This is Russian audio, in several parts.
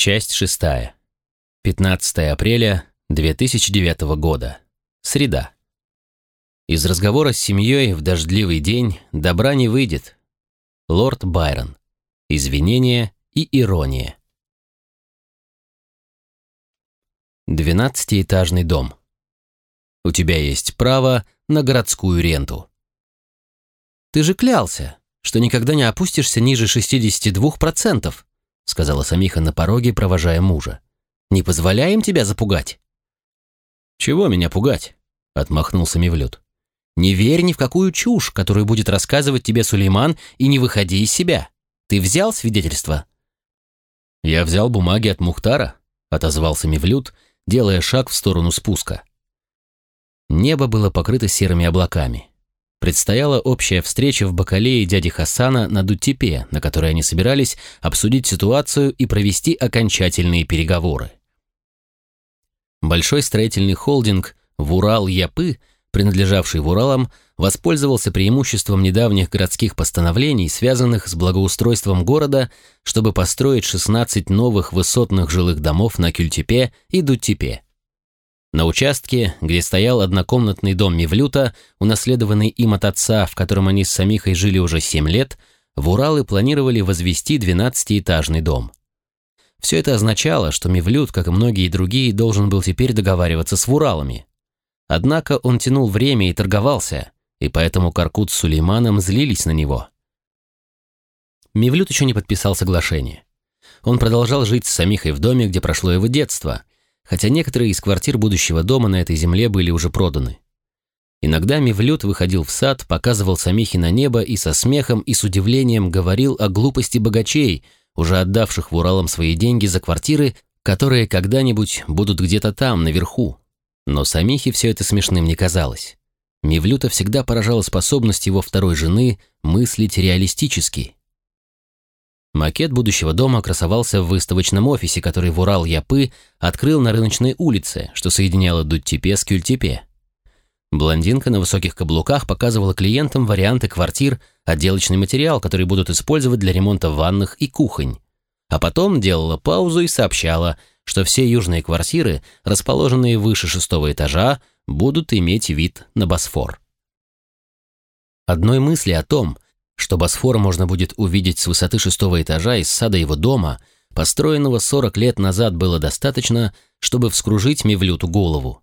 Часть шестая. 15 апреля 2009 года. Среда. Из разговора с семьей в дождливый день добра не выйдет. Лорд Байрон. Извинения и ирония. Двенадцатиэтажный дом. У тебя есть право на городскую ренту. Ты же клялся, что никогда не опустишься ниже 62%, сказала Самиха на пороге, провожая мужа. Не позволяем тебя запугать. Чего меня пугать? отмахнулся Мевлюд. Не верь ни в какую чушь, которую будет рассказывать тебе Сулейман, и не выходи из себя. Ты взял свидетельство? Я взял бумаги от Мухтара, отозвался Мевлюд, делая шаг в сторону спуска. Небо было покрыто серыми облаками. Предстояла общая встреча в Бакалее дяди Хасана на Дуттепе, на которой они собирались обсудить ситуацию и провести окончательные переговоры. Большой строительный холдинг «Вурал-Япы», принадлежавший Вуралам, воспользовался преимуществом недавних городских постановлений, связанных с благоустройством города, чтобы построить 16 новых высотных жилых домов на Кюльтепе и Дуттепе. На участке, где стоял однокомнатный дом Мевлюта, унаследованный им от отца, в котором они с Самихой жили уже семь лет, в Уралы планировали возвести 12-этажный дом. Все это означало, что Мевлют, как и многие другие, должен был теперь договариваться с Вуралами. Однако он тянул время и торговался, и поэтому Каркут с Сулейманом злились на него. Мевлют еще не подписал соглашение. Он продолжал жить с Самихой в доме, где прошло его детство – хотя некоторые из квартир будущего дома на этой земле были уже проданы. Иногда Мевлюд выходил в сад, показывал самихи на небо и со смехом и с удивлением говорил о глупости богачей, уже отдавших в Уралам свои деньги за квартиры, которые когда-нибудь будут где-то там, наверху. Но самихе все это смешным не казалось. Мевлюта всегда поражала способность его второй жены мыслить реалистически. Макет будущего дома красовался в выставочном офисе, который в Урал-Япы открыл на рыночной улице, что соединяло Дуттепе с Кюльтепе. Блондинка на высоких каблуках показывала клиентам варианты квартир, отделочный материал, который будут использовать для ремонта ванных и кухонь. А потом делала паузу и сообщала, что все южные квартиры, расположенные выше шестого этажа, будут иметь вид на Босфор. Одной мысли о том, что Босфор можно будет увидеть с высоты шестого этажа из сада его дома, построенного 40 лет назад, было достаточно, чтобы вскружить Мевлюту голову.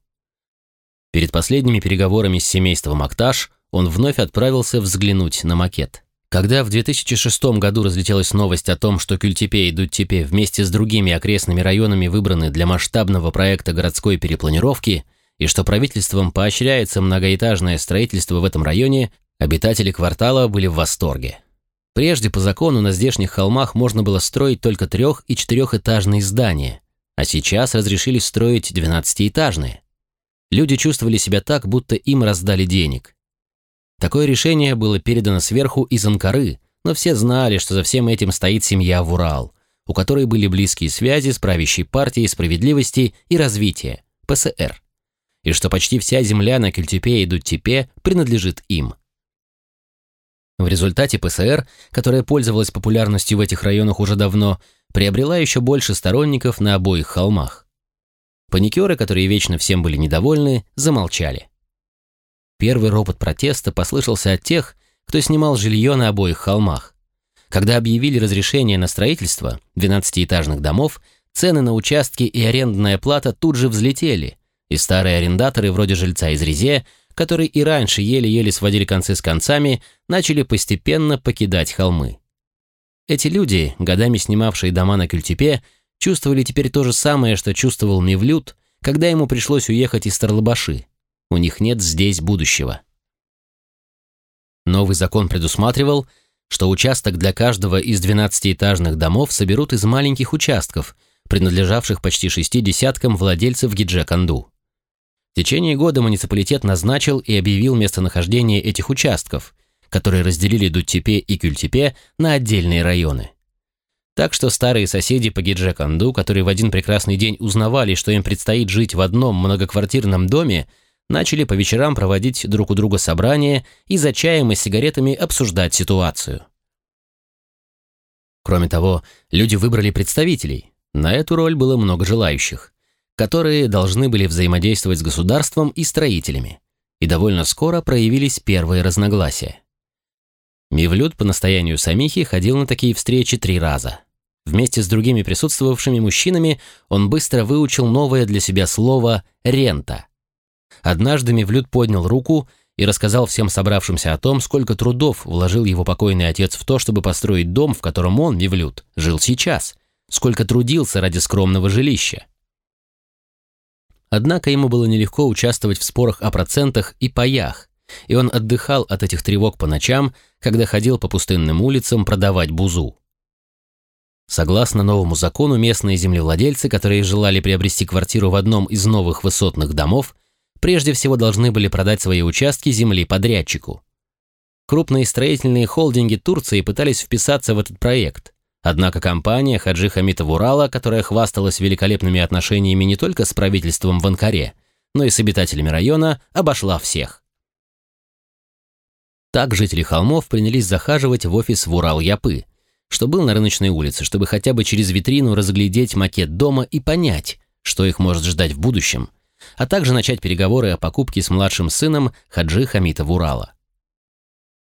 Перед последними переговорами с семейством Акташ он вновь отправился взглянуть на макет. Когда в 2006 году разлетелась новость о том, что Кюльтепе и Дуттепе вместе с другими окрестными районами выбраны для масштабного проекта городской перепланировки и что правительством поощряется многоэтажное строительство в этом районе, Обитатели квартала были в восторге. Прежде по закону на здешних холмах можно было строить только трех- и четырехэтажные здания, а сейчас разрешили строить двенадцатиэтажные. Люди чувствовали себя так, будто им раздали денег. Такое решение было передано сверху из Анкары, но все знали, что за всем этим стоит семья Вурал, у которой были близкие связи с правящей партией справедливости и развития, ПСР, и что почти вся земля на Кельтепе и Дуттепе принадлежит им – в результате ПСР, которая пользовалась популярностью в этих районах уже давно, приобрела еще больше сторонников на обоих холмах. Паникеры, которые вечно всем были недовольны, замолчали. Первый ропот протеста послышался от тех, кто снимал жилье на обоих холмах. Когда объявили разрешение на строительство 12-этажных домов, цены на участки и арендная плата тут же взлетели, и старые арендаторы вроде жильца из Резе которые и раньше еле-еле сводили концы с концами, начали постепенно покидать холмы. Эти люди, годами снимавшие дома на Кюльтепе, чувствовали теперь то же самое, что чувствовал Мевлюд, когда ему пришлось уехать из Тарлабаши. У них нет здесь будущего. Новый закон предусматривал, что участок для каждого из 12-этажных домов соберут из маленьких участков, принадлежавших почти шести десяткам владельцев Гиджеканду. Течение года муниципалитет назначил и объявил местонахождение этих участков, которые разделили Дуттепе и Кюльтепе на отдельные районы. Так что старые соседи по Гиджеканду, которые в один прекрасный день узнавали, что им предстоит жить в одном многоквартирном доме, начали по вечерам проводить друг у друга собрания и за чаем и сигаретами обсуждать ситуацию. Кроме того, люди выбрали представителей, На эту роль было много желающих, которые должны были взаимодействовать с государством и строителями, и довольно скоро проявились первые разногласия. Мивлют по настоянию Самихи ходил на такие встречи три раза. Вместе с другими присутствовавшими мужчинами он быстро выучил новое для себя слово «рента». Однажды Мивлют поднял руку и рассказал всем собравшимся о том, сколько трудов вложил его покойный отец в то, чтобы построить дом, в котором он, Мивлют, жил сейчас, сколько трудился ради скромного жилища. Однако ему было нелегко участвовать в спорах о процентах и паях, и он отдыхал от этих тревог по ночам, когда ходил по пустынным улицам продавать бузу. Согласно новому закону, местные землевладельцы, которые желали приобрести квартиру в одном из новых высотных домов, прежде всего должны были продать свои участки земли подрядчику. Крупные строительные холдинги Турции пытались вписаться в этот проект, однако компания Хаджи Хамитов Урала, которая хвасталась великолепными отношениями не только с правительством в Анкаре, но и с обитателями района, обошла всех. Так жители холмов принялись захаживать в офис в Урал-Япы, что был на рыночной улице, чтобы хотя бы через витрину разглядеть макет дома и понять, что их может ждать в будущем, а также начать переговоры о покупке с младшим сыном Хаджи Хамита в Урала.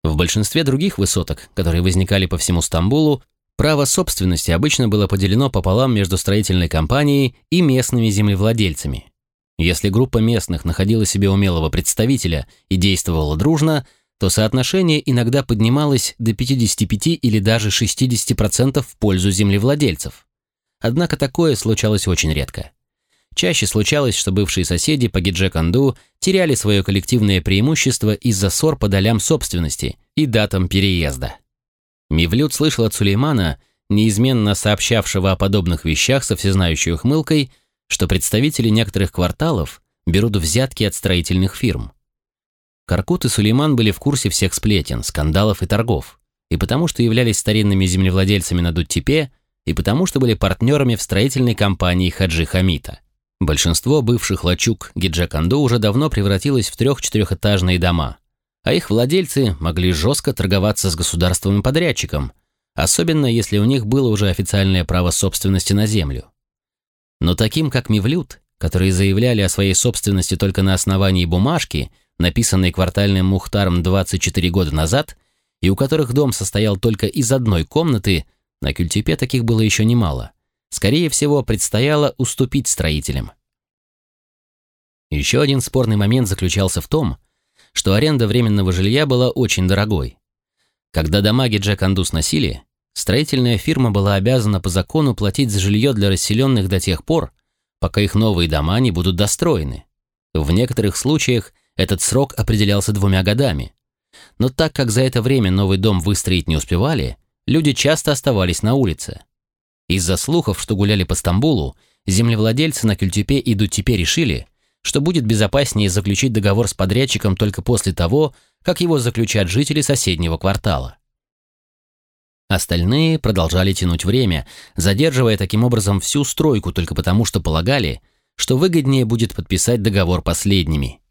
В большинстве других высоток, которые возникали по всему Стамбулу, право собственности обычно было поделено пополам между строительной компанией и местными землевладельцами. Если группа местных находила себе умелого представителя и действовала дружно, то соотношение иногда поднималось до 55 или даже 60% в пользу землевладельцев. Однако такое случалось очень редко. Чаще случалось, что бывшие соседи по Гиджеканду теряли свое коллективное преимущество из-за ссор по долям собственности и датам переезда. Мивлют слышал от Сулеймана, неизменно сообщавшего о подобных вещах со всезнающей ухмылкой, что представители некоторых кварталов берут взятки от строительных фирм. Каркут и Сулейман были в курсе всех сплетен, скандалов и торгов, и потому что являлись старинными землевладельцами на Дуттепе, и потому что были партнерами в строительной компании Хаджи Хамита. Большинство бывших лачуг Гиджаканду уже давно превратилось в трех-четырехэтажные дома, а их владельцы могли жестко торговаться с государственным подрядчиком, особенно если у них было уже официальное право собственности на землю. Но таким, как Мивлют, которые заявляли о своей собственности только на основании бумажки – написанные квартальным Мухтаром 24 года назад, и у которых дом состоял только из одной комнаты, на Кюльтепе таких было еще немало. Скорее всего, предстояло уступить строителям. Еще один спорный момент заключался в том, что аренда временного жилья была очень дорогой. Когда дома Джеканду сносили, строительная фирма была обязана по закону платить за жилье для расселенных до тех пор, пока их новые дома не будут достроены. В некоторых случаях этот срок определялся двумя годами. Но так как за это время новый дом выстроить не успевали, люди часто оставались на улице. Из-за слухов, что гуляли по Стамбулу, землевладельцы на Кюльтепе и Дуттепе решили, что будет безопаснее заключить договор с подрядчиком только после того, как его заключат жители соседнего квартала. Остальные продолжали тянуть время, задерживая таким образом всю стройку только потому, что полагали, что выгоднее будет подписать договор последними.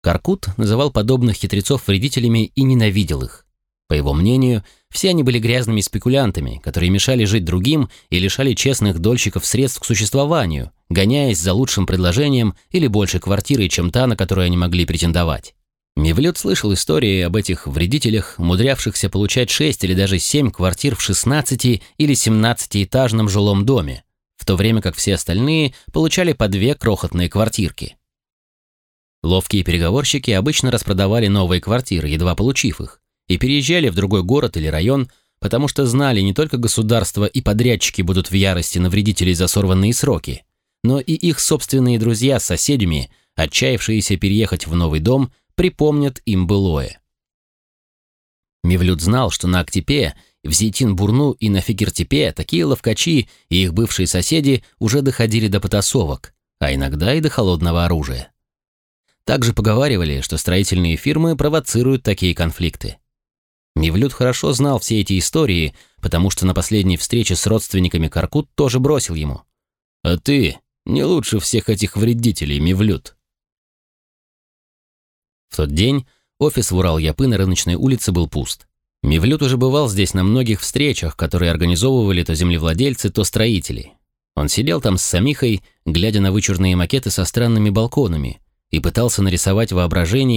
Каркут называл подобных хитрецов вредителями и ненавидел их. По его мнению, все они были грязными спекулянтами, которые мешали жить другим и лишали честных дольщиков средств к существованию, гоняясь за лучшим предложением или большей квартирой, чем та, на которую они могли претендовать. Мивлет слышал истории об этих вредителях, умудрявшихся получать 6 или даже 7 квартир в 16 или 17-этажном жилом доме, в то время как все остальные получали по две крохотные квартирки. Ловкие переговорщики обычно распродавали новые квартиры, едва получив их, и переезжали в другой город или район, потому что знали, не только государство и подрядчики будут в ярости на вредителей за сорванные сроки, но и их собственные друзья с соседями, отчаявшиеся переехать в новый дом, припомнят им былое. Мивлют знал, что на Актепе, в Зейтин-Бурну и на Фикертепе такие ловкачи и их бывшие соседи уже доходили до потасовок, а иногда и до холодного оружия. Также поговаривали, что строительные фирмы провоцируют такие конфликты. Мивлют хорошо знал все эти истории, потому что на последней встрече с родственниками Каркут тоже бросил ему. «А ты не лучше всех этих вредителей, Мивлют». В тот день офис в Урал-Япы на рыночной улице был пуст. Мивлют уже бывал здесь на многих встречах, которые организовывали то землевладельцы, то строители. Он сидел там с Самихой, глядя на вычурные макеты со странными балконами, и пытался нарисовать в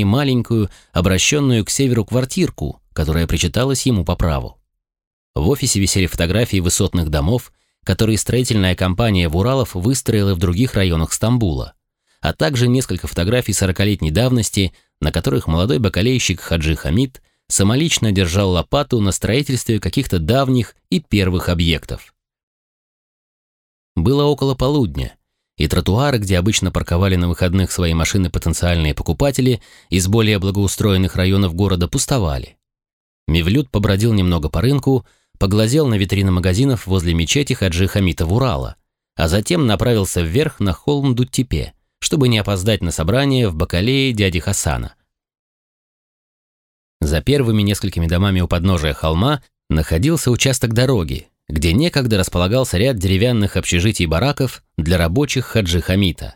маленькую, обращенную к северу квартирку, которая причиталась ему по праву. В офисе висели фотографии высотных домов, которые строительная компания Вуралов выстроила в других районах Стамбула, а также несколько фотографий сорокалетней давности, на которых молодой бакалейщик Хаджи Хамид самолично держал лопату на строительстве каких-то давних и первых объектов. Было около полудня, и тротуары, где обычно парковали на выходных свои машины потенциальные покупатели из более благоустроенных районов города, пустовали. Мивлют побродил немного по рынку, поглазел на витрины магазинов возле мечети Хаджи Хамита в Урала, а затем направился вверх на холм Дуттепе, чтобы не опоздать на собрание в Бакалее дяди Хасана. За первыми несколькими домами у подножия холма находился участок дороги, где некогда располагался ряд деревянных общежитий и бараков для рабочих Хаджи Хамита.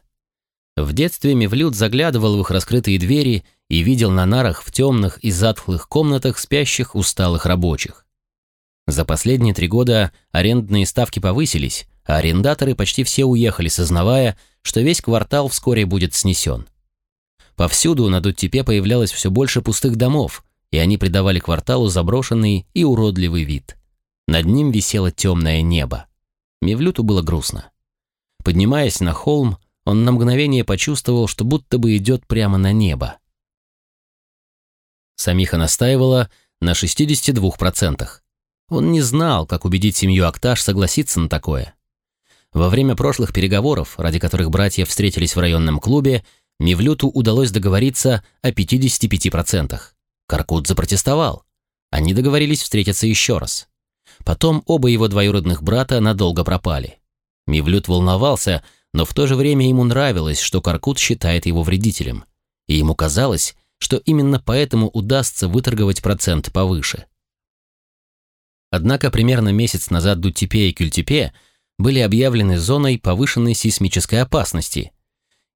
В детстве Мевлюд заглядывал в их раскрытые двери и видел на нарах в темных и затхлых комнатах спящих усталых рабочих. За последние три года арендные ставки повысились, а арендаторы почти все уехали, сознавая, что весь квартал вскоре будет снесен. Повсюду на Дуттепе появлялось все больше пустых домов, и они придавали кварталу заброшенный и уродливый вид. Над ним висело темное небо. Мевлюту было грустно. Поднимаясь на холм, он на мгновение почувствовал, что будто бы идет прямо на небо. Самиха настаивала на 62%. Он не знал, как убедить семью Акташ согласиться на такое. Во время прошлых переговоров, ради которых братья встретились в районном клубе, Мивлюту удалось договориться о 55%. Каркут запротестовал. Они договорились встретиться еще раз. Потом оба его двоюродных брата надолго пропали. Мивлют волновался, но в то же время ему нравилось, что Каркут считает его вредителем. И ему казалось, что именно поэтому удастся выторговать процент повыше. Однако примерно месяц назад Дуттепе и Кюльтепе были объявлены зоной повышенной сейсмической опасности.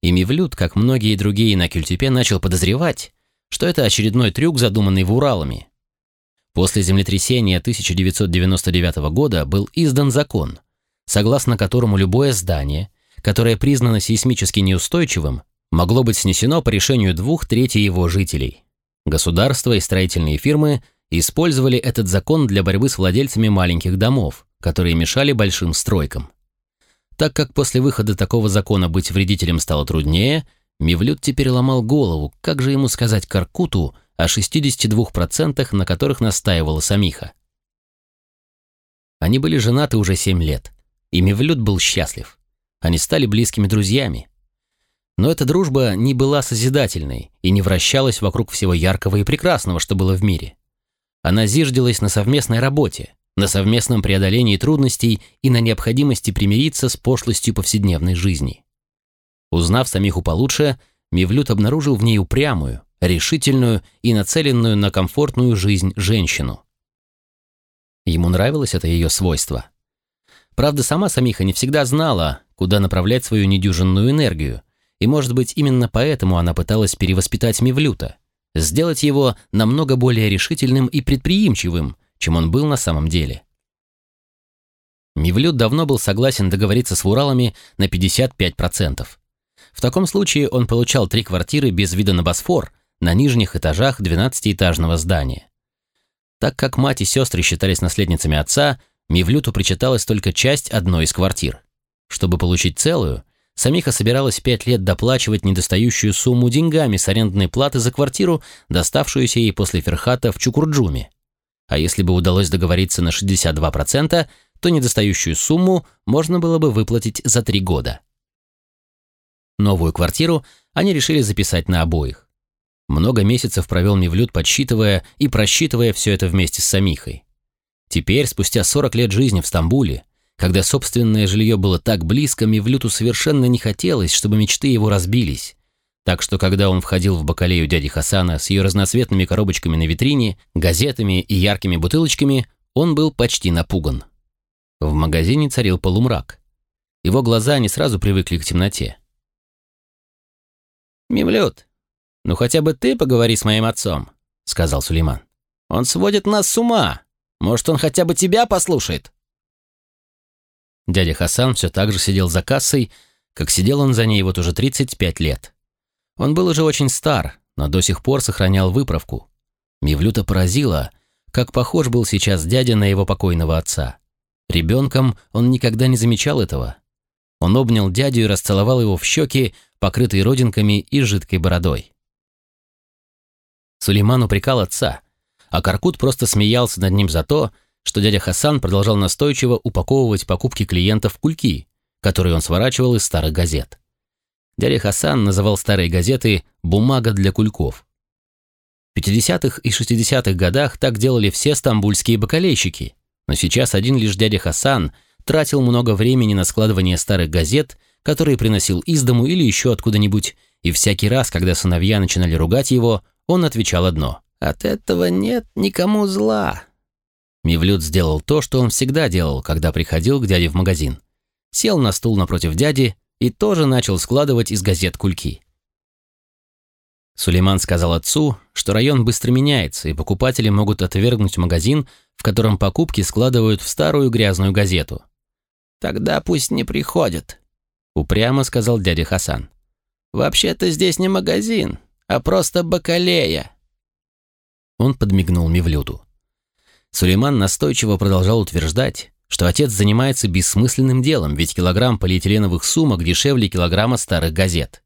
И Мивлют, как многие другие на Кюльтепе, начал подозревать, что это очередной трюк, задуманный в Уралами. После землетрясения 1999 года был издан закон, согласно которому любое здание, которое признано сейсмически неустойчивым, могло быть снесено по решению двух третей его жителей. Государство и строительные фирмы использовали этот закон для борьбы с владельцами маленьких домов, которые мешали большим стройкам. Так как после выхода такого закона быть вредителем стало труднее, Мивлют теперь ломал голову, как же ему сказать Каркуту о 62%, на которых настаивала Самиха. Они были женаты уже 7 лет, и Мивлют был счастлив. Они стали близкими друзьями. Но эта дружба не была созидательной и не вращалась вокруг всего яркого и прекрасного, что было в мире. Она зиждилась на совместной работе, на совместном преодолении трудностей и на необходимости примириться с пошлостью повседневной жизни. Узнав Самиху получше, Мивлют обнаружил в ней упрямую, решительную и нацеленную на комфортную жизнь женщину. Ему нравилось это ее свойство. Правда, сама Самиха не всегда знала, куда направлять свою недюжинную энергию, и, может быть, именно поэтому она пыталась перевоспитать Мивлюта, сделать его намного более решительным и предприимчивым, чем он был на самом деле. Мивлют давно был согласен договориться с Вуралами на 55%. В таком случае он получал три квартиры без вида на Босфор на нижних этажах 12-этажного здания. Так как мать и сестры считались наследницами отца, Мивлюту причиталась только часть одной из квартир. Чтобы получить целую, Самиха собиралась пять лет доплачивать недостающую сумму деньгами с арендной платы за квартиру, доставшуюся ей после Ферхата в Чукурджуме. А если бы удалось договориться на 62%, то недостающую сумму можно было бы выплатить за три года. Новую квартиру они решили записать на обоих. Много месяцев провел Мевлюд, подсчитывая и просчитывая все это вместе с Самихой. Теперь, спустя 40 лет жизни в Стамбуле, когда собственное жилье было так близко, Мевлюту совершенно не хотелось, чтобы мечты его разбились. Так что, когда он входил в бакалею дяди Хасана с ее разноцветными коробочками на витрине, газетами и яркими бутылочками, он был почти напуган. В магазине царил полумрак. Его глаза не сразу привыкли к темноте. «Мимлют, ну хотя бы ты поговори с моим отцом», — сказал Сулейман. Он сводит нас с ума. Может, он хотя бы тебя послушает?» Дядя Хасан все так же сидел за кассой, как сидел он за ней вот уже 35 лет. Он был уже очень стар, но до сих пор сохранял выправку. Мивлюта поразило, как похож был сейчас дядя на его покойного отца. Ребенком он никогда не замечал этого. Он обнял дядю и расцеловал его в щеки, покрытые родинками и жидкой бородой. Сулейман упрекал отца, а Каркут просто смеялся над ним за то, что дядя Хасан продолжал настойчиво упаковывать покупки клиентов в кульки, которые он сворачивал из старых газет. Дядя Хасан называл старые газеты «бумага для кульков». В 50-х и 60-х годах так делали все стамбульские бакалейщики, но сейчас один лишь дядя Хасан тратил много времени на складывание старых газет, которые приносил из дому или еще откуда-нибудь, и всякий раз, когда сыновья начинали ругать его, он отвечал одно «От этого нет никому зла». Мивлют сделал то, что он всегда делал, когда приходил к дяде в магазин. Сел на стул напротив дяди и тоже начал складывать из газет кульки. Сулейман сказал отцу, что район быстро меняется, и покупатели могут отвергнуть магазин, в котором покупки складывают в старую грязную газету. «Тогда пусть не приходят», — упрямо сказал дядя Хасан. «Вообще-то здесь не магазин, а просто бакалея». Он подмигнул Мивлюту. Сулейман настойчиво продолжал утверждать, что отец занимается бессмысленным делом, ведь килограмм полиэтиленовых сумок дешевле килограмма старых газет.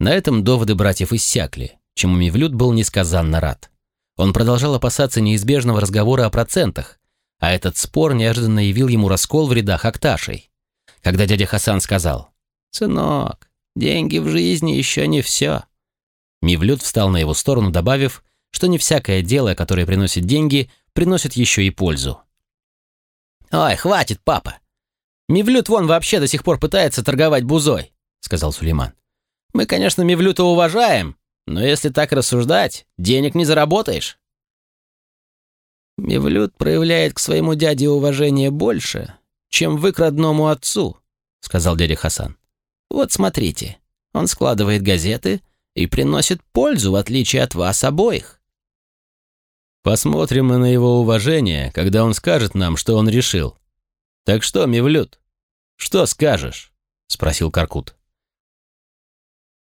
На этом доводы братьев иссякли, чему Мивлют был несказанно рад. Он продолжал опасаться неизбежного разговора о процентах, а этот спор неожиданно явил ему раскол в рядах Акташей. Когда дядя Хасан сказал «Сынок, деньги в жизни еще не все», Мивлют встал на его сторону, добавив, что не всякое дело, которое приносит деньги, приносит еще и пользу. «Ой, хватит, папа! Мивлют вон вообще до сих пор пытается торговать бузой», — сказал Сулейман. «Мы, конечно, Мивлюта уважаем, но если так рассуждать, денег не заработаешь». «Мивлют проявляет к своему дяде уважение больше, чем вы к родному отцу», — сказал дядя Хасан. «Вот смотрите, он складывает газеты и приносит пользу, в отличие от вас обоих». Посмотрим мы на его уважение, когда он скажет нам, что он решил. Так что, Мивлют, что скажешь? Спросил Каркут.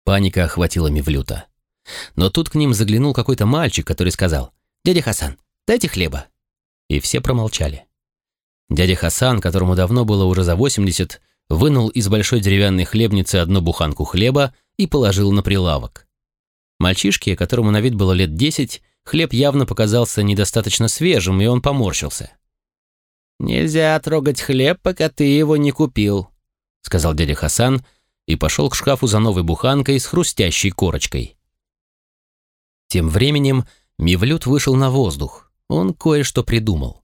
Паника охватила Мивлюта. Но тут к ним заглянул какой-то мальчик, который сказал, «Дядя Хасан, дайте хлеба». И все промолчали. Дядя Хасан, которому давно было уже за 80, вынул из большой деревянной хлебницы одну буханку хлеба и положил на прилавок. Мальчишке, которому на вид было лет 10, Хлеб явно показался недостаточно свежим, и он поморщился. «Нельзя трогать хлеб, пока ты его не купил», — сказал дядя Хасан и пошел к шкафу за новой буханкой с хрустящей корочкой. Тем временем Мивлют вышел на воздух. Он кое-что придумал.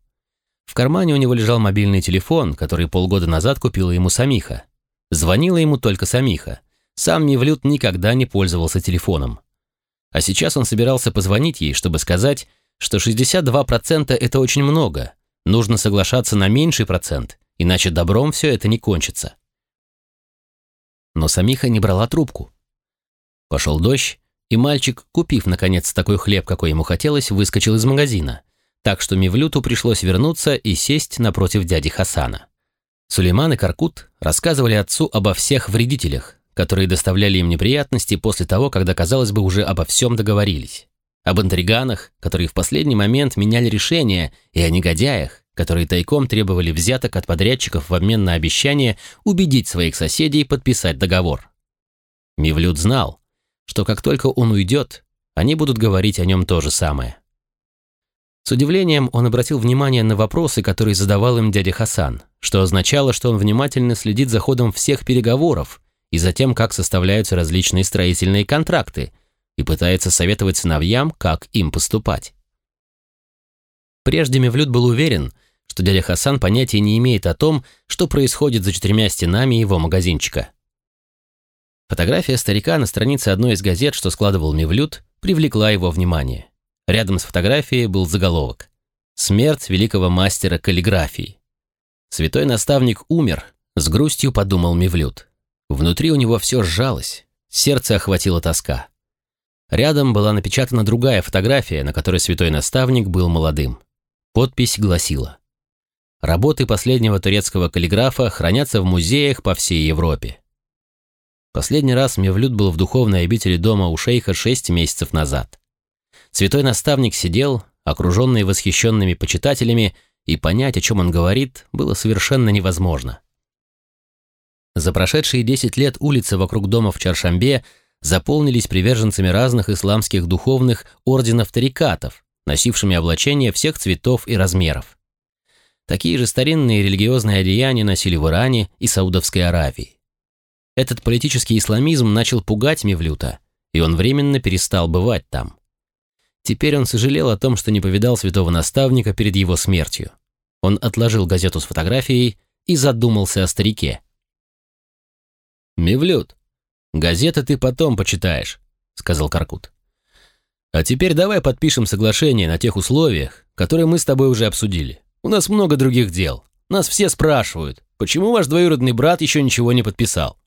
В кармане у него лежал мобильный телефон, который полгода назад купила ему Самиха. Звонила ему только Самиха. Сам Мивлют никогда не пользовался телефоном. А сейчас он собирался позвонить ей, чтобы сказать, что 62% это очень много, нужно соглашаться на меньший процент, иначе добром все это не кончится. Но Самиха не брала трубку. Пошел дождь, и мальчик, купив, наконец, такой хлеб, какой ему хотелось, выскочил из магазина, так что Мивлюту пришлось вернуться и сесть напротив дяди Хасана. Сулейман и Каркут рассказывали отцу обо всех вредителях, которые доставляли им неприятности после того, когда, казалось бы, уже обо всем договорились. Об интриганах, которые в последний момент меняли решения, и о негодяях, которые тайком требовали взяток от подрядчиков в обмен на обещание убедить своих соседей подписать договор. Мивлют знал, что как только он уйдет, они будут говорить о нем то же самое. С удивлением он обратил внимание на вопросы, которые задавал им дядя Хасан, что означало, что он внимательно следит за ходом всех переговоров и за тем, как составляются различные строительные контракты, и пытается советовать сыновьям, как им поступать. Прежде Мевлюд был уверен, что дядя Хасан понятия не имеет о том, что происходит за четырьмя стенами его магазинчика. Фотография старика на странице одной из газет, что складывал Мевлюд, привлекла его внимание. Рядом с фотографией был заголовок «Смерть великого мастера каллиграфии». Святой наставник умер, с грустью подумал Мевлюд. Внутри у него все сжалось, сердце охватила тоска. Рядом была напечатана другая фотография, на которой святой наставник был молодым. Подпись гласила «Работы последнего турецкого каллиграфа хранятся в музеях по всей Европе». Последний раз Мевлюд был в духовной обители дома у шейха шесть месяцев назад. Святой наставник сидел, окруженный восхищенными почитателями, и понять, о чем он говорит, было совершенно невозможно. За прошедшие десять лет улицы вокруг дома в Чаршамбе заполнились приверженцами разных исламских духовных орденов тарикатов, носившими облачения всех цветов и размеров. Такие же старинные религиозные одеяния носили в Иране и Саудовской Аравии. Этот политический исламизм начал пугать Мевлюта, и он временно перестал бывать там. Теперь он сожалел о том, что не повидал святого наставника перед его смертью. Он отложил газету с фотографией и задумался о старике. «Мевлюд, газеты ты потом почитаешь», — сказал Каркут. «А теперь давай подпишем соглашение на тех условиях, которые мы с тобой уже обсудили. У нас много других дел. Нас все спрашивают, почему ваш двоюродный брат еще ничего не подписал.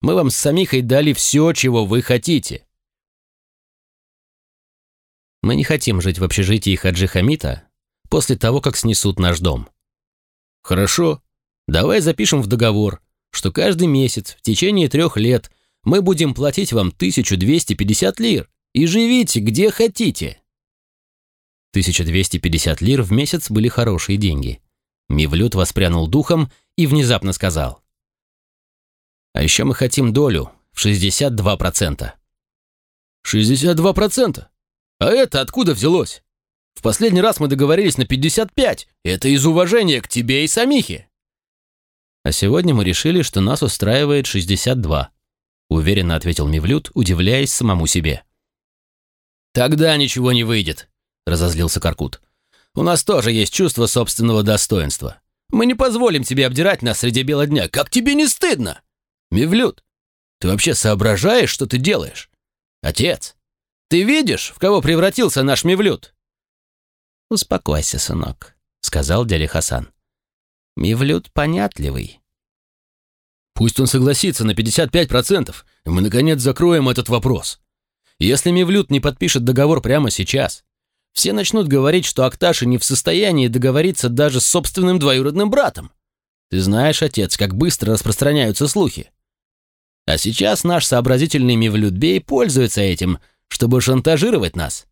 Мы вам с Самихой дали все, чего вы хотите. Мы не хотим жить в общежитии Хаджи Хамита после того, как снесут наш дом. Хорошо, давай запишем в договор, что каждый месяц в течение трех лет мы будем платить вам 1250 лир и живите где хотите. 1250 лир в месяц были хорошие деньги. Мивлют воспрянул духом и внезапно сказал. А еще мы хотим долю в 62%. 62%? А это откуда взялось? В последний раз мы договорились на 55. Это из уважения к тебе и Самихе. А сегодня мы решили, что нас устраивает 62. Уверенно ответил Мивлют, удивляясь самому себе. Тогда ничего не выйдет, разозлился Каркут. У нас тоже есть чувство собственного достоинства. Мы не позволим тебе обдирать нас среди бела дня. Как тебе не стыдно? Мивлют, ты вообще соображаешь, что ты делаешь? Отец, ты видишь, в кого превратился наш Мивлют?» «Успокойся, сынок», — сказал дядя Хасан. «Мивлют понятливый». «Пусть он согласится на 55%, и мы, наконец, закроем этот вопрос. Если Мивлют не подпишет договор прямо сейчас, все начнут говорить, что Акташи не в состоянии договориться даже с собственным двоюродным братом. Ты знаешь, отец, как быстро распространяются слухи. А сейчас наш сообразительный Мивлют Бей пользуется этим — чтобы шантажировать нас.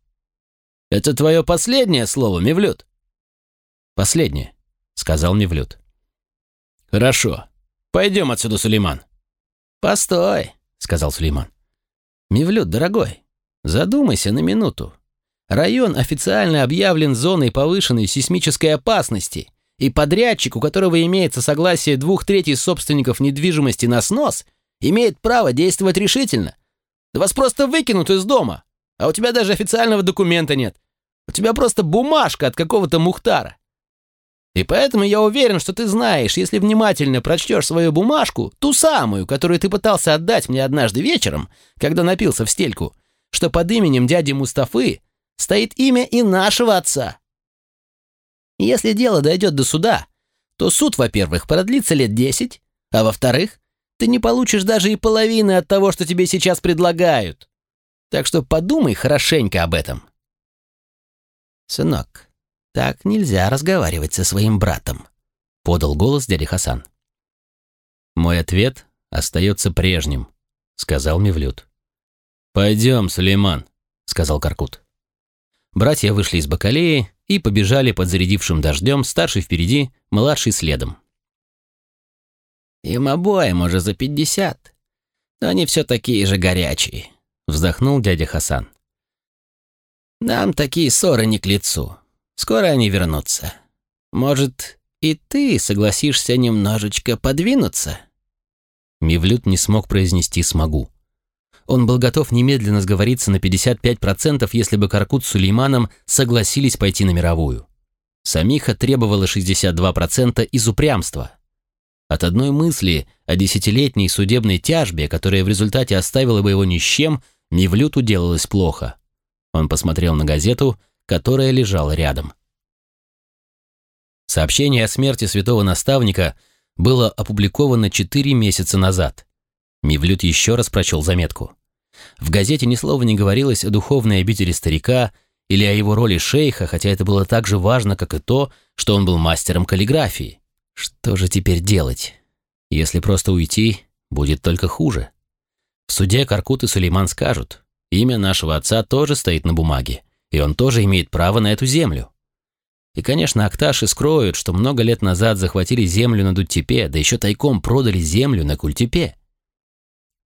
Это твое последнее слово, Мевлюд?» «Последнее», — сказал Мевлюд. «Хорошо. Пойдем отсюда, Сулейман». «Постой», — сказал Сулейман. «Мевлюд, дорогой, задумайся на минуту. Район официально объявлен зоной повышенной сейсмической опасности, и подрядчик, у которого имеется согласие двух третей собственников недвижимости на снос, имеет право действовать решительно, да вас просто выкинут из дома, а у тебя даже официального документа нет. У тебя просто бумажка от какого-то Мухтара. И поэтому я уверен, что ты знаешь, если внимательно прочтешь свою бумажку, ту самую, которую ты пытался отдать мне однажды вечером, когда напился в стельку, что под именем дяди Мустафы стоит имя и нашего отца. Если дело дойдет до суда, то суд, во-первых, продлится лет десять, а во-вторых, ты не получишь даже и половины от того, что тебе сейчас предлагают. Так что подумай хорошенько об этом. Сынок, так нельзя разговаривать со своим братом, подал голос дядя Хасан. Мой ответ остается прежним, сказал Мевлюд. Пойдем, Сулейман, сказал Каркут. Братья вышли из бакалеи и побежали под зарядившим дождем, старший впереди, младший следом. Им обоим уже за пятьдесят. Но они все такие же горячие», — вздохнул дядя Хасан. «Нам такие ссоры не к лицу. Скоро они вернутся. Может, и ты согласишься немножечко подвинуться?» Мивлют не смог произнести «смогу». Он был готов немедленно сговориться на 55%, если бы Каркут с Сулейманом согласились пойти на мировую. Самиха требовала 62% из упрямства — от одной мысли о десятилетней судебной тяжбе, которая в результате оставила бы его ни с чем, Мивлюту делалось плохо. Он посмотрел на газету, которая лежала рядом. Сообщение о смерти святого наставника было опубликовано четыре месяца назад. Мивлют еще раз прочел заметку. В газете ни слова не говорилось о духовной обители старика или о его роли шейха, хотя это было так же важно, как и то, что он был мастером каллиграфии. Что же теперь делать? Если просто уйти, будет только хуже. В суде Каркут и Сулейман скажут, имя нашего отца тоже стоит на бумаге, и он тоже имеет право на эту землю. И, конечно, Акташи скроют, что много лет назад захватили землю на Дуттепе, да еще тайком продали землю на Культепе.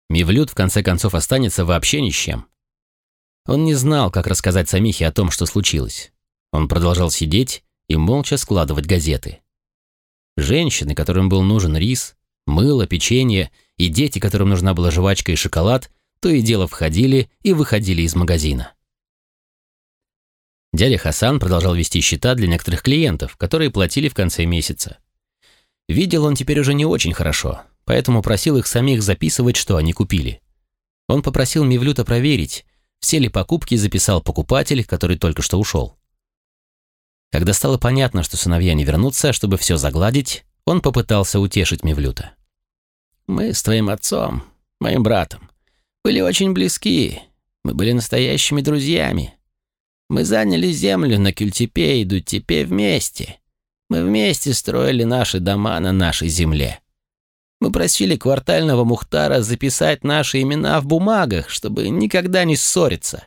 Мивлют в конце концов останется вообще ни с чем. Он не знал, как рассказать Самихе о том, что случилось. Он продолжал сидеть и молча складывать газеты. Женщины, которым был нужен рис, мыло, печенье, и дети, которым нужна была жвачка и шоколад, то и дело входили и выходили из магазина. Дядя Хасан продолжал вести счета для некоторых клиентов, которые платили в конце месяца. Видел он теперь уже не очень хорошо, поэтому просил их самих записывать, что они купили. Он попросил Мивлюта проверить, все ли покупки записал покупатель, который только что ушел. Когда стало понятно, что сыновья не вернутся, чтобы все загладить, он попытался утешить Мивлюта. «Мы с твоим отцом, моим братом, были очень близки. Мы были настоящими друзьями. Мы заняли землю на Кюльтепе и Дуттепе вместе. Мы вместе строили наши дома на нашей земле. Мы просили квартального Мухтара записать наши имена в бумагах, чтобы никогда не ссориться.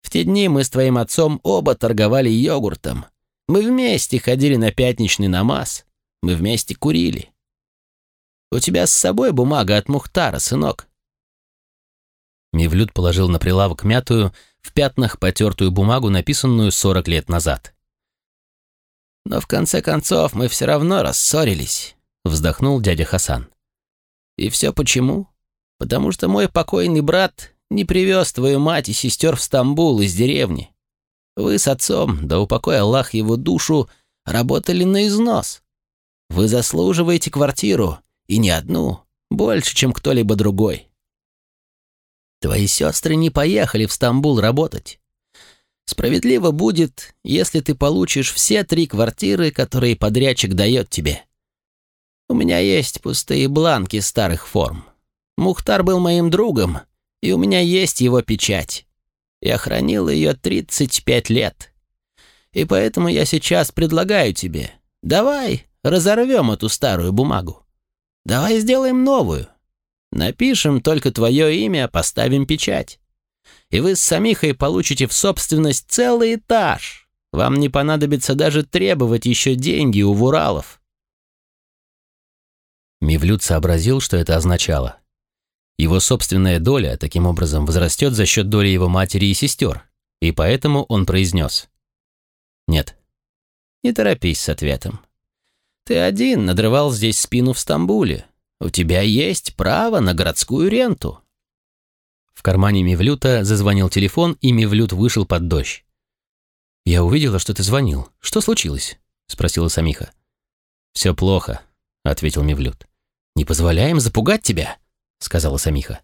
В те дни мы с твоим отцом оба торговали йогуртом. Мы вместе ходили на пятничный намаз. Мы вместе курили. У тебя с собой бумага от Мухтара, сынок?» Мивлют положил на прилавок мятую, в пятнах потертую бумагу, написанную 40 лет назад. «Но в конце концов мы все равно рассорились», — вздохнул дядя Хасан. «И все почему? Потому что мой покойный брат не привез твою мать и сестер в Стамбул из деревни. Вы с отцом, да упокой Аллах его душу, работали на износ. Вы заслуживаете квартиру, и не одну, больше, чем кто-либо другой. Твои сестры не поехали в Стамбул работать. Справедливо будет, если ты получишь все три квартиры, которые подрядчик дает тебе. У меня есть пустые бланки старых форм. Мухтар был моим другом, и у меня есть его печать. Я хранил ее 35 лет. И поэтому я сейчас предлагаю тебе, давай разорвем эту старую бумагу. Давай сделаем новую. Напишем только твое имя, поставим печать. И вы с Самихой получите в собственность целый этаж. Вам не понадобится даже требовать еще деньги у Вуралов. Мивлют сообразил, что это означало. Его собственная доля таким образом возрастет за счет доли его матери и сестер, и поэтому он произнес. «Нет, не торопись с ответом. Ты один надрывал здесь спину в Стамбуле. У тебя есть право на городскую ренту». В кармане Мивлюта зазвонил телефон, и Мивлют вышел под дождь. «Я увидела, что ты звонил. Что случилось?» — спросила Самиха. «Все плохо», — ответил Мивлют. «Не позволяем запугать тебя», — сказала Самиха.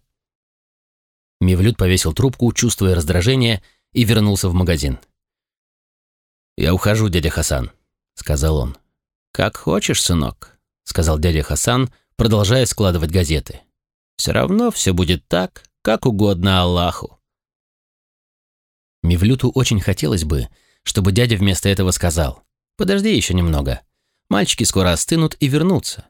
Мивлют повесил трубку, чувствуя раздражение, и вернулся в магазин. «Я ухожу, дядя Хасан», — сказал он. «Как хочешь, сынок», — сказал дядя Хасан, продолжая складывать газеты. «Все равно все будет так, как угодно Аллаху». Мивлюту очень хотелось бы, чтобы дядя вместо этого сказал «Подожди еще немного. Мальчики скоро остынут и вернутся».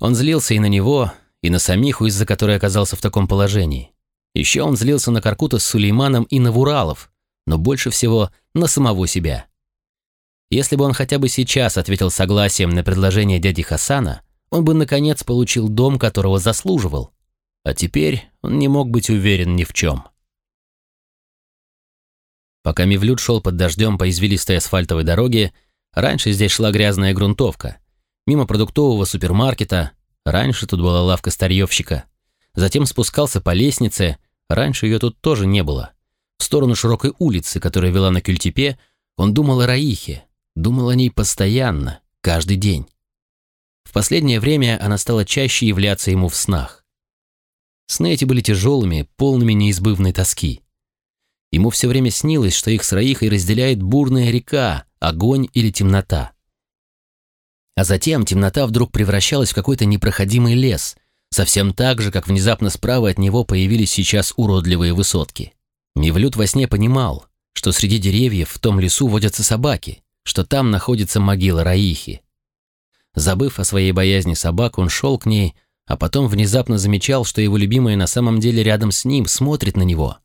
Он злился и на него, и на Самиху, из-за которой оказался в таком положении. Еще он злился на Каркута с Сулейманом и на Вуралов, но больше всего на самого себя. Если бы он хотя бы сейчас ответил согласием на предложение дяди Хасана, он бы наконец получил дом, которого заслуживал. А теперь он не мог быть уверен ни в чем. Пока Мивлют шел под дождем по извилистой асфальтовой дороге, раньше здесь шла грязная грунтовка. Мимо продуктового супермаркета, раньше тут была лавка старьевщика. Затем спускался по лестнице, раньше ее тут тоже не было. В сторону широкой улицы, которая вела на Кюльтепе, он думал о Раихе, Думал о ней постоянно, каждый день. Последнее время она стала чаще являться ему в снах. Сны эти были тяжелыми, полными неизбывной тоски. Ему все время снилось, что их с Раихой разделяет бурная река, огонь или темнота. А затем темнота вдруг превращалась в какой-то непроходимый лес, совсем так же, как внезапно справа от него появились сейчас уродливые высотки. Мивлют во сне понимал, что среди деревьев в том лесу водятся собаки, что там находится могила Раихи. Забыв о своей боязни собак, он шел к ней, а потом внезапно замечал, что его любимая на самом деле рядом с ним смотрит на него.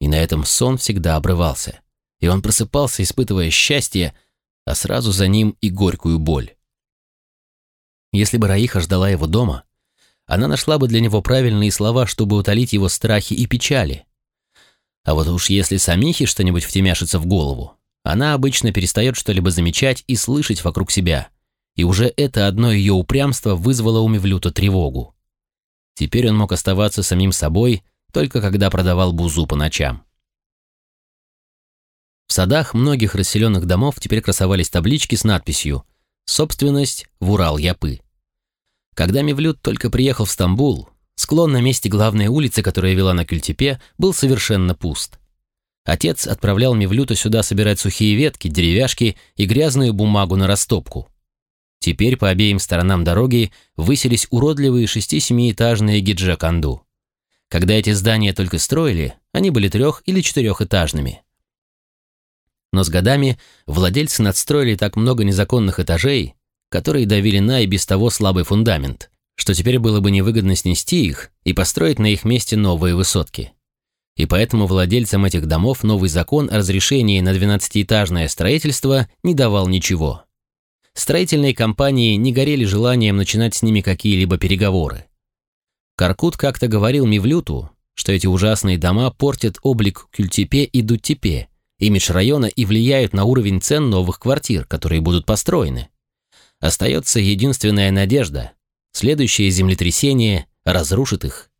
И на этом сон всегда обрывался. И он просыпался, испытывая счастье, а сразу за ним и горькую боль. Если бы Раиха ждала его дома, она нашла бы для него правильные слова, чтобы утолить его страхи и печали. А вот уж если самихе что-нибудь втемяшится в голову, она обычно перестает что-либо замечать и слышать вокруг себя, и уже это одно ее упрямство вызвало у Мевлюта тревогу. Теперь он мог оставаться самим собой, только когда продавал бузу по ночам. В садах многих расселенных домов теперь красовались таблички с надписью «Собственность в Урал-Япы». Когда Мевлюд только приехал в Стамбул, склон на месте главной улицы, которая вела на Кюльтепе, был совершенно пуст. Отец отправлял Мевлюта сюда собирать сухие ветки, деревяшки и грязную бумагу на растопку. Теперь по обеим сторонам дороги высились уродливые шести-семиэтажные гиджаканду. Когда эти здания только строили, они были трех- или четырехэтажными. Но с годами владельцы надстроили так много незаконных этажей, которые давили на и без того слабый фундамент, что теперь было бы невыгодно снести их и построить на их месте новые высотки. И поэтому владельцам этих домов новый закон о разрешении на 12-этажное строительство не давал ничего. Строительные компании не горели желанием начинать с ними какие-либо переговоры. Каркут как-то говорил Мивлюту, что эти ужасные дома портят облик Кюльтепе и Дуттепе, имидж района и влияют на уровень цен новых квартир, которые будут построены. Остается единственная надежда. Следующее землетрясение разрушит их.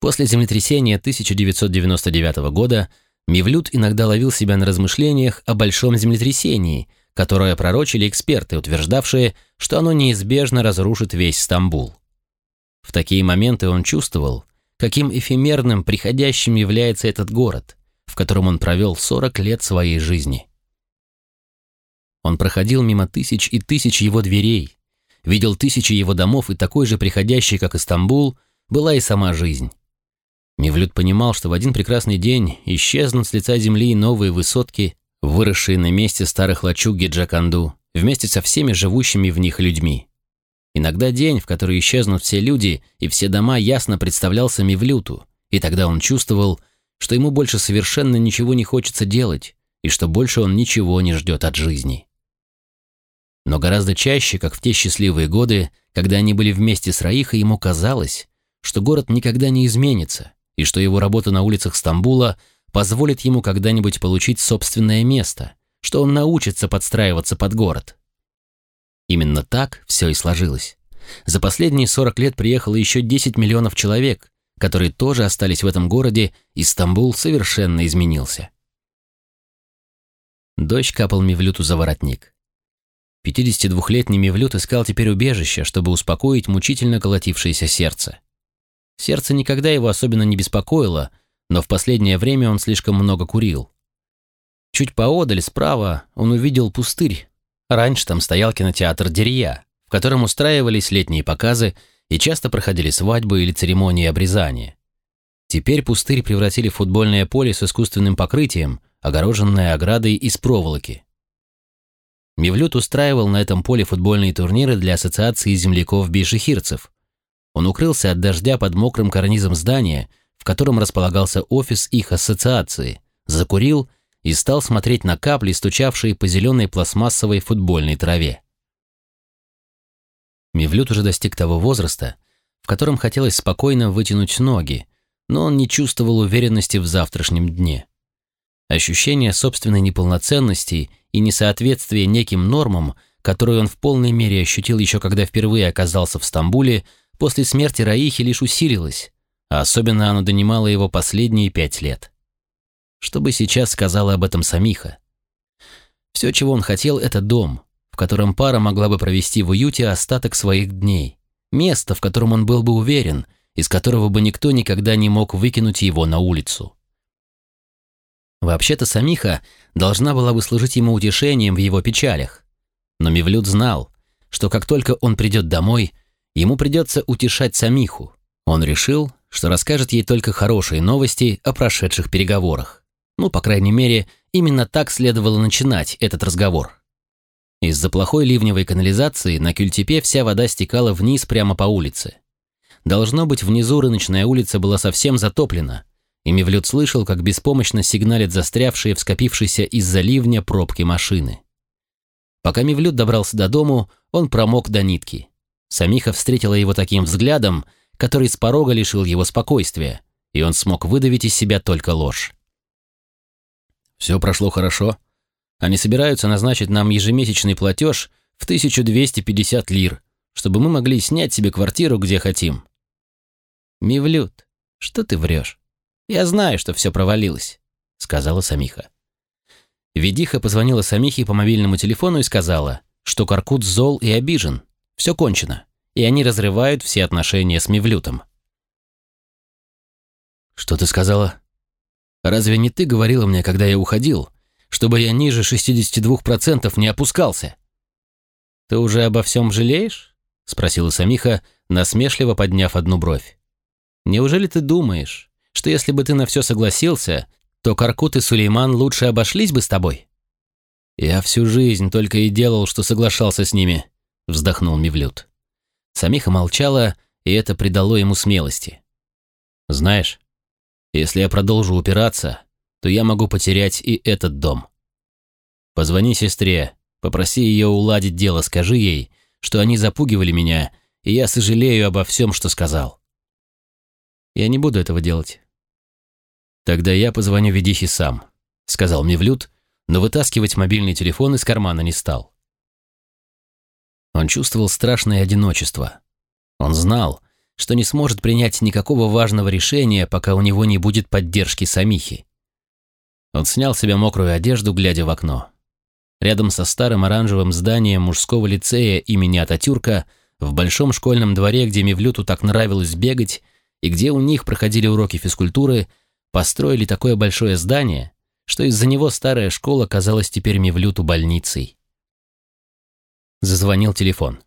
После землетрясения 1999 года Мивлют иногда ловил себя на размышлениях о большом землетрясении, которое пророчили эксперты, утверждавшие, что оно неизбежно разрушит весь Стамбул. В такие моменты он чувствовал, каким эфемерным, приходящим является этот город, в котором он провел 40 лет своей жизни. Он проходил мимо тысяч и тысяч его дверей, видел тысячи его домов, и такой же приходящей, как и Стамбул, была и сама жизнь. Мивлют понимал, что в один прекрасный день исчезнут с лица земли новые высотки, выросшие на месте старых лачуг Гиджаканду, вместе со всеми живущими в них людьми. Иногда день, в который исчезнут все люди и все дома, ясно представлялся Мивлюту, и тогда он чувствовал, что ему больше совершенно ничего не хочется делать, и что больше он ничего не ждет от жизни. Но гораздо чаще, как в те счастливые годы, когда они были вместе с Раихой, ему казалось, что город никогда не изменится, и что его работа на улицах Стамбула позволит ему когда-нибудь получить собственное место, что он научится подстраиваться под город. Именно так все и сложилось. За последние 40 лет приехало еще 10 миллионов человек, которые тоже остались в этом городе, и Стамбул совершенно изменился. Дождь капал Мевлюту за воротник. 52-летний Мевлют искал теперь убежище, чтобы успокоить мучительно колотившееся сердце. Сердце никогда его особенно не беспокоило, но в последнее время он слишком много курил. Чуть поодаль, справа, он увидел пустырь, Раньше там стоял кинотеатр «Дерья», в котором устраивались летние показы и часто проходили свадьбы или церемонии обрезания. Теперь пустырь превратили в футбольное поле с искусственным покрытием, огороженное оградой из проволоки. Мевлют устраивал на этом поле футбольные турниры для ассоциации земляков-бейшехирцев. Он укрылся от дождя под мокрым карнизом здания, в котором располагался офис их ассоциации, закурил и стал смотреть на капли, стучавшие по зеленой пластмассовой футбольной траве. Мивлют уже достиг того возраста, в котором хотелось спокойно вытянуть ноги, но он не чувствовал уверенности в завтрашнем дне. Ощущение собственной неполноценности и несоответствия неким нормам, которые он в полной мере ощутил еще когда впервые оказался в Стамбуле, после смерти Раихи лишь усилилось, а особенно оно донимало его последние пять лет. Что бы сейчас сказала об этом Самиха? Все, чего он хотел, это дом, в котором пара могла бы провести в уюте остаток своих дней. Место, в котором он был бы уверен, из которого бы никто никогда не мог выкинуть его на улицу. Вообще-то Самиха должна была бы служить ему утешением в его печалях. Но Мевлюд знал, что как только он придет домой, ему придется утешать Самиху. Он решил, что расскажет ей только хорошие новости о прошедших переговорах. Ну, по крайней мере, именно так следовало начинать этот разговор. Из-за плохой ливневой канализации на Кюльтепе вся вода стекала вниз прямо по улице. Должно быть, внизу рыночная улица была совсем затоплена, и Мевлюд слышал, как беспомощно сигналят застрявшие в скопившейся из-за ливня пробки машины. Пока Мевлюд добрался до дому, он промок до нитки. Самиха встретила его таким взглядом, который с порога лишил его спокойствия, и он смог выдавить из себя только ложь. «Все прошло хорошо», они собираются назначить нам ежемесячный платеж в 1250 лир, чтобы мы могли снять себе квартиру, где хотим. Мивлют, что ты врешь? Я знаю, что все провалилось, сказала Самиха. Ведиха позвонила Самихе по мобильному телефону и сказала, что Каркут зол и обижен. Все кончено, и они разрывают все отношения с Мивлютом. «Что ты сказала? Разве не ты говорила мне, когда я уходил, чтобы я ниже 62% не опускался. «Ты уже обо всем жалеешь?» — спросила Самиха, насмешливо подняв одну бровь. «Неужели ты думаешь, что если бы ты на все согласился, то Каркут и Сулейман лучше обошлись бы с тобой?» «Я всю жизнь только и делал, что соглашался с ними», — вздохнул Мивлют. Самиха молчала, и это придало ему смелости. «Знаешь, если я продолжу упираться, то я могу потерять и этот дом. Позвони сестре, попроси ее уладить дело, скажи ей, что они запугивали меня, и я сожалею обо всем, что сказал. Я не буду этого делать. Тогда я позвоню Ведихе сам, сказал Мевлюд, но вытаскивать мобильный телефон из кармана не стал. Он чувствовал страшное одиночество. Он знал, что не сможет принять никакого важного решения, пока у него не будет поддержки Самихи. Он снял себе мокрую одежду, глядя в окно. Рядом со старым оранжевым зданием мужского лицея имени Ататюрка, в большом школьном дворе, где Мевлюту так нравилось бегать, и где у них проходили уроки физкультуры, построили такое большое здание, что из-за него старая школа казалась теперь Мевлюту больницей. Зазвонил телефон.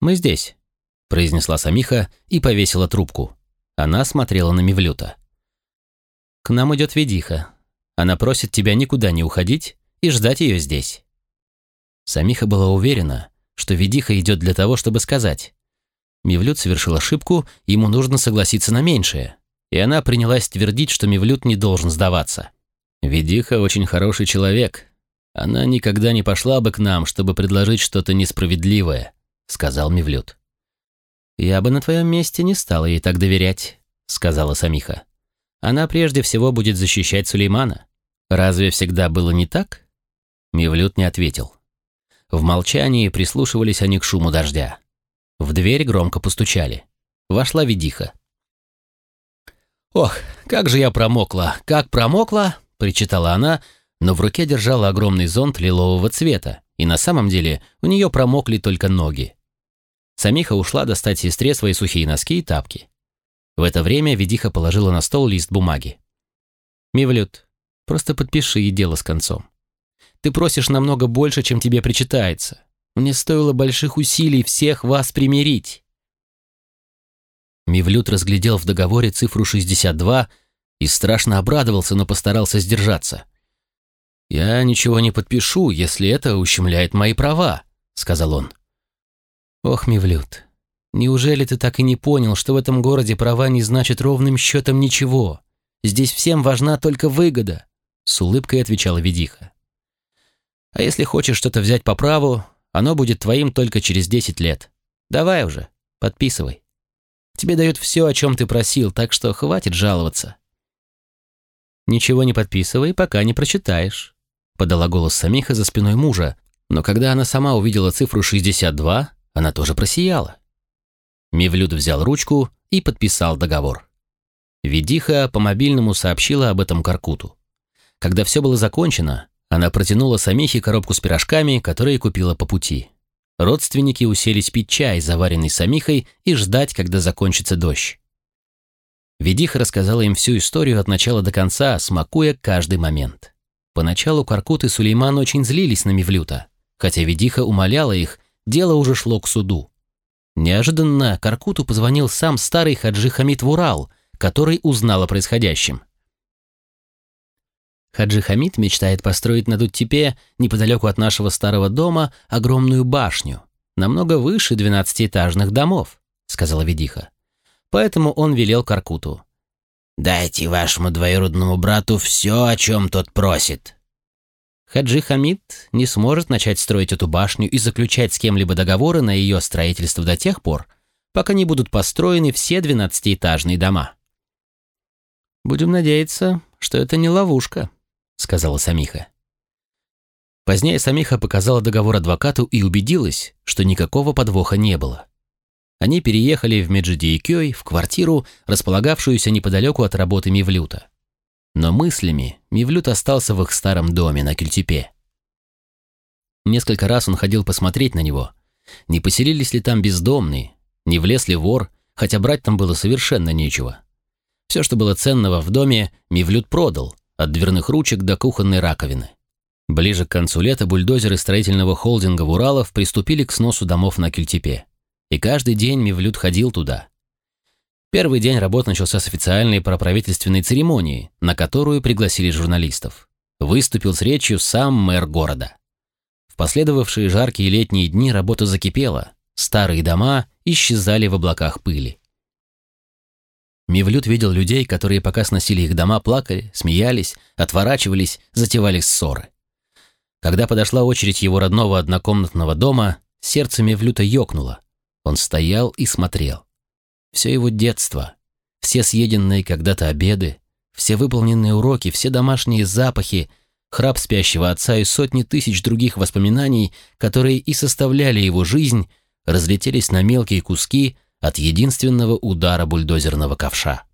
«Мы здесь», — произнесла Самиха и повесила трубку. Она смотрела на Мевлюта. К нам идет ведиха. Она просит тебя никуда не уходить и ждать ее здесь». Самиха была уверена, что ведиха идет для того, чтобы сказать. Мивлют совершил ошибку, ему нужно согласиться на меньшее. И она принялась твердить, что Мивлют не должен сдаваться. «Ведиха очень хороший человек. Она никогда не пошла бы к нам, чтобы предложить что-то несправедливое», — сказал Мивлют. «Я бы на твоем месте не стала ей так доверять», — сказала Самиха. Она прежде всего будет защищать Сулеймана. Разве всегда было не так? Мивлют не ответил. В молчании прислушивались они к шуму дождя. В дверь громко постучали. Вошла ведиха. «Ох, как же я промокла! Как промокла!» — причитала она, но в руке держала огромный зонт лилового цвета, и на самом деле у нее промокли только ноги. Самиха ушла достать сестре свои сухие носки и тапки. В это время ведиха положила на стол лист бумаги. «Мивлют, просто подпиши и дело с концом. Ты просишь намного больше, чем тебе причитается. Мне стоило больших усилий всех вас примирить». Мивлют разглядел в договоре цифру 62 и страшно обрадовался, но постарался сдержаться. «Я ничего не подпишу, если это ущемляет мои права», — сказал он. «Ох, Мивлют, Неужели ты так и не понял, что в этом городе права не значат ровным счетом ничего? Здесь всем важна только выгода», — с улыбкой отвечала Ведиха. «А если хочешь что-то взять по праву, оно будет твоим только через десять лет. Давай уже, подписывай. Тебе дают все, о чем ты просил, так что хватит жаловаться». «Ничего не подписывай, пока не прочитаешь», — подала голос Самиха за спиной мужа, но когда она сама увидела цифру 62, она тоже просияла. Мивлюд взял ручку и подписал договор. Ведиха по мобильному сообщила об этом Каркуту. Когда все было закончено, она протянула Самихе коробку с пирожками, которые купила по пути. Родственники уселись пить чай, заваренный Самихой, и ждать, когда закончится дождь. Ведиха рассказала им всю историю от начала до конца, смакуя каждый момент. Поначалу Каркут и Сулейман очень злились на Мивлюта. Хотя Ведиха умоляла их, дело уже шло к суду. Неожиданно Каркуту позвонил сам старый Хаджи Хамид Вурал, который узнал о происходящем. Хаджи Хамид мечтает построить на Дуттепе, неподалеку от нашего старого дома, огромную башню, намного выше двенадцатиэтажных домов, сказала Ведиха. Поэтому он велел Каркуту. «Дайте вашему двоюродному брату все, о чем тот просит». Хаджи Хамид не сможет начать строить эту башню и заключать с кем-либо договоры на ее строительство до тех пор, пока не будут построены все двенадцатиэтажные дома. «Будем надеяться, что это не ловушка», — сказала Самиха. Позднее Самиха показала договор адвокату и убедилась, что никакого подвоха не было. Они переехали в Меджидиекёй в квартиру, располагавшуюся неподалеку от работы Мивлюта. Но мыслями Мивлют остался в их старом доме на Кельтепе. Несколько раз он ходил посмотреть на него, не поселились ли там бездомные, не влез ли вор, хотя брать там было совершенно нечего. Все, что было ценного в доме, Мивлют продал, от дверных ручек до кухонной раковины. Ближе к концу лета бульдозеры строительного холдинга в Уралов приступили к сносу домов на Кельтепе. И каждый день Мивлют ходил туда. Первый день работ начался с официальной проправительственной церемонии, на которую пригласили журналистов. Выступил с речью сам мэр города. В последовавшие жаркие летние дни работа закипела, старые дома исчезали в облаках пыли. Мивлют видел людей, которые пока сносили их дома, плакали, смеялись, отворачивались, затевали ссоры. Когда подошла очередь его родного однокомнатного дома, сердце Мевлюта ёкнуло. Он стоял и смотрел. Все его детство, все съеденные когда-то обеды, все выполненные уроки, все домашние запахи, храп спящего отца и сотни тысяч других воспоминаний, которые и составляли его жизнь, разлетелись на мелкие куски от единственного удара бульдозерного ковша.